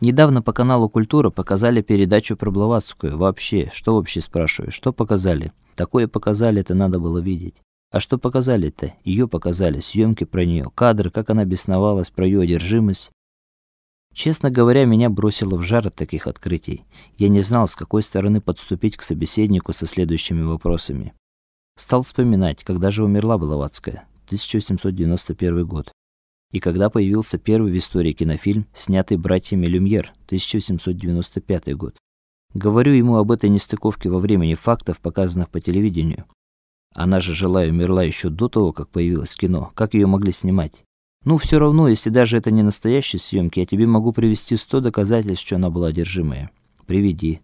Недавно по каналу Культура показали передачу про Блаватскую. Вообще, что вообще спрашиваю, что показали? Такое показали, это надо было видеть. А что показали-то? Ее показали, съемки про нее, кадры, как она бесновалась, про ее одержимость. Честно говоря, меня бросило в жар от таких открытий. Я не знал, с какой стороны подступить к собеседнику со следующими вопросами. Стал вспоминать, когда же умерла Блаватская. 1891 год и когда появился первый в истории кинофильм, снятый братьями Люмьер, 1795 год. Говорю ему об этой нестыковке во времени фактов, показанных по телевидению. Она же жила и умерла еще до того, как появилось кино. Как ее могли снимать? Ну, все равно, если даже это не настоящие съемки, я тебе могу привести сто доказательств, что она была одержимая. Приведи.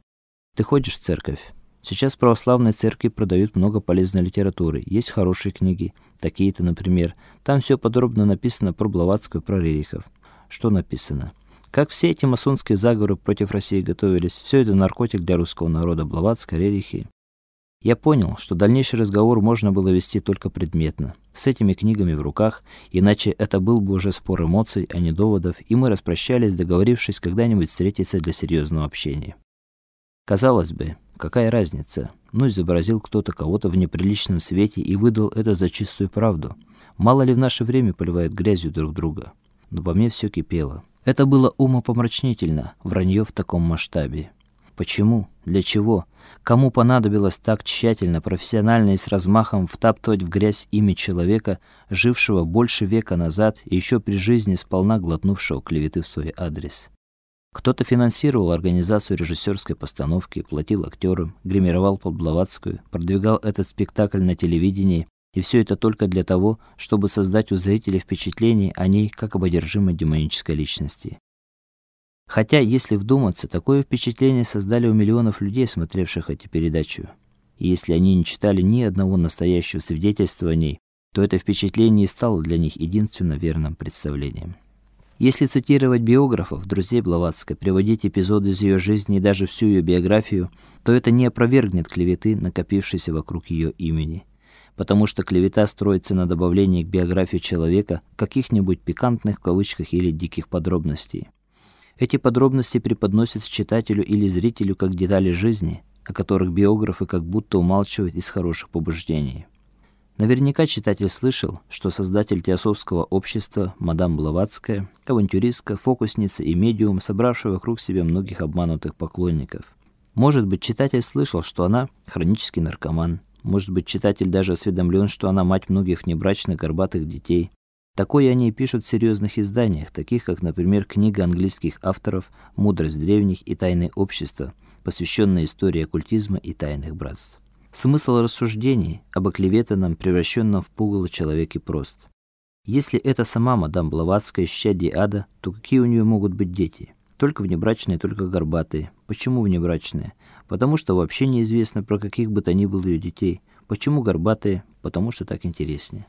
Ты ходишь в церковь? Сейчас в православной церкви продают много полезной литературы. Есть хорошие книги, такие-то, например. Там все подробно написано про Блаватскую, про Рерихов. Что написано? Как все эти масонские заговоры против России готовились, все это наркотик для русского народа, Блаватская, Рерихи. Я понял, что дальнейший разговор можно было вести только предметно, с этими книгами в руках, иначе это был бы уже спор эмоций, а не доводов, и мы распрощались, договорившись когда-нибудь встретиться для серьезного общения. Казалось бы, какая разница? Ну, изобразил кто-то кого-то в неприличном свете и выдал это за чистую правду. Мало ли в наше время поливают грязью друг друга. Но во мне все кипело. Это было умопомрачительно, вранье в таком масштабе. Почему? Для чего? Кому понадобилось так тщательно, профессионально и с размахом втаптывать в грязь имя человека, жившего больше века назад и еще при жизни сполна глотнувшего клеветы в свой адрес? Кто-то финансировал организацию режиссерской постановки, платил актерам, гримировал под Блаватскую, продвигал этот спектакль на телевидении, и все это только для того, чтобы создать у зрителей впечатление о ней как об одержимой демонической личности. Хотя, если вдуматься, такое впечатление создали у миллионов людей, смотревших эти передачи. И если они не читали ни одного настоящего свидетельства о ней, то это впечатление и стало для них единственно верным представлением. Если цитировать биографов, друзей Блаватской, приводить эпизоды из ее жизни и даже всю ее биографию, то это не опровергнет клеветы, накопившейся вокруг ее имени. Потому что клевета строится на добавлении к биографии человека каких-нибудь пикантных в кавычках или диких подробностей. Эти подробности преподносятся читателю или зрителю как детали жизни, о которых биографы как будто умалчивают из хороших побуждений. Наверняка читатель слышал, что создатель теософского общества мадам Блаватская, авантюристка, фокусница и медиум, собравшая вокруг себя многих обманутых поклонников. Может быть, читатель слышал, что она хронический наркоман. Может быть, читатель даже осведомлен, что она мать многих внебрачных горбатых детей. Такое они пишут в серьезных изданиях, таких как, например, книга английских авторов Мудрость древних и Тайны общества, посвященная истории оккультизма и тайных братств. Смысл рассуждений об оклеветанном, превращенном в пугало человеке прост. Если это сама мадам Блаватская исчадие ада, то какие у нее могут быть дети? Только внебрачные, только горбатые. Почему внебрачные? Потому что вообще неизвестно про каких бы то ни было ее детей. Почему горбатые? Потому что так интереснее.